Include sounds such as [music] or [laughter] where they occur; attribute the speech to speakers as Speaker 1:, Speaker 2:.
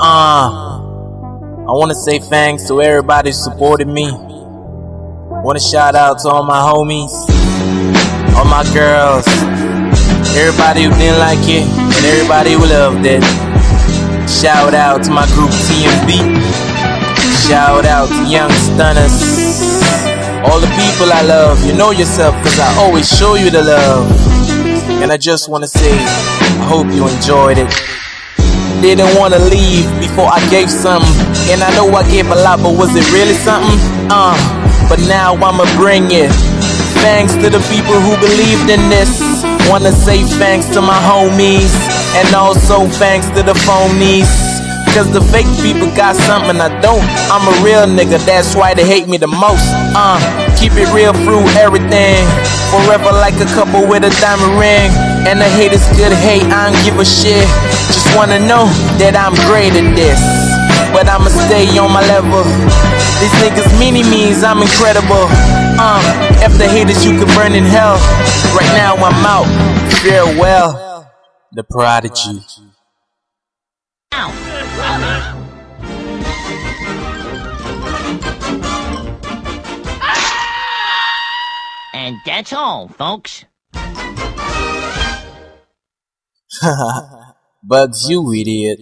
Speaker 1: Uh, I want to say thanks to everybody who supported me. Want to shout out to all my homies, all my girls, everybody who didn't like it, and everybody who loved it. Shout out to my group TMB. Shout out to Young Stunners. All the people I love, you know yourself, cause I always show you the love. And I just wanna say, I hope you enjoyed it didn't wanna leave before I gave something. And I know I gave a lot, but was it really something? Uh, but now I'ma bring it. Thanks to the people who believed in this. Wanna say thanks to my homies, and also thanks to the phonies. Cause the fake people got something I don't. I'm a real nigga, that's why they hate me the most. Uh, keep it real through everything. Forever like a couple with a diamond ring. And the haters good hate, I don't give a shit. Just wanna know that I'm great at this. But I'ma stay on my level. These niggas mini me's, I'm incredible. Uh, if the haters, you could burn in hell. Right now I'm out. Farewell, the prodigy.
Speaker 2: And that's all, folks. [laughs]
Speaker 1: Bugs, you idiot.